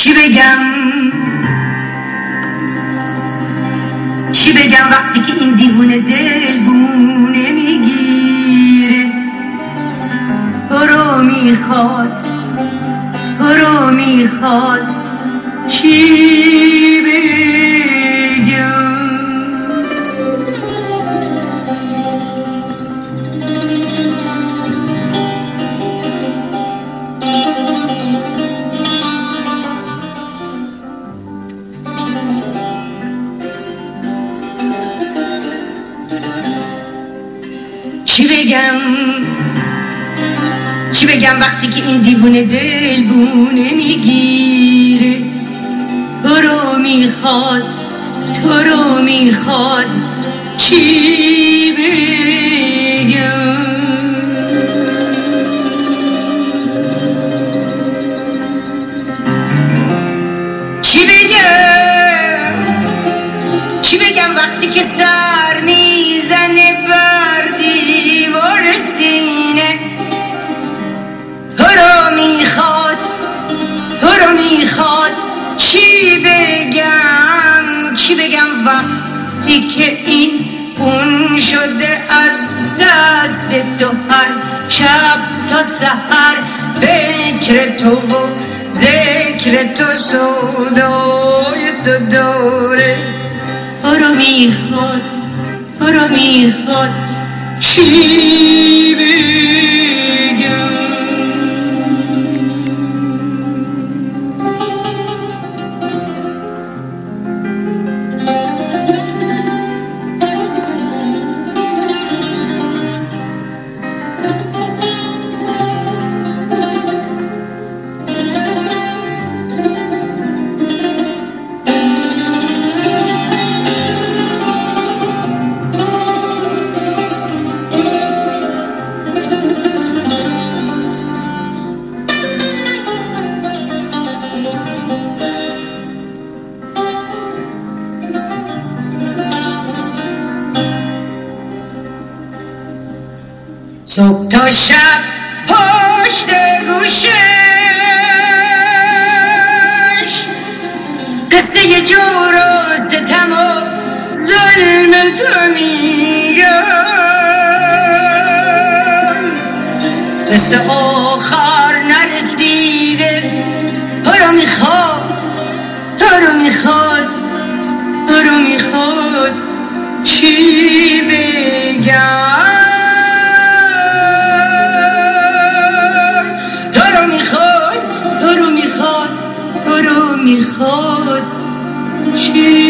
چی بگم؟ چی بگم وقتی که این دیوونه دل بونه می‌گیره رو می‌خواد رو می‌خواد چی؟ چی بگم؟ چی بگم وقتی که این دیوونه دل بونه می‌گیره؟ تو رو می‌خواد تو رو می‌خواد چی بگم؟ چی بگم؟ چی بگم وقتی که بگم چی بگم وقتی که این خون شده از دست تو هر شب تا سحر فکر تو و ذکر تو سودای تو داره. رو می‌خواد رو می‌خواد چی بگم صبح تا شب پشت گوشش. قصه جور و ستم و ظلم تو میگم قصه آخر نرسیده تو رو می‌خواد تو رو می‌خواد تو رو می‌خواد چی بگم؟ رو می‌خواد چی؟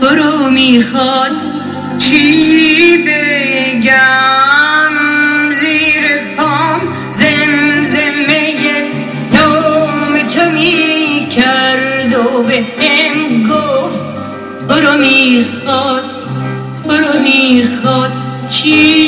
تو رو می‌خواد چی بگم؟ زیر پام زمزمه نام تو می کرد و به هم گفت تو رو می‌خواد می‌خواد چی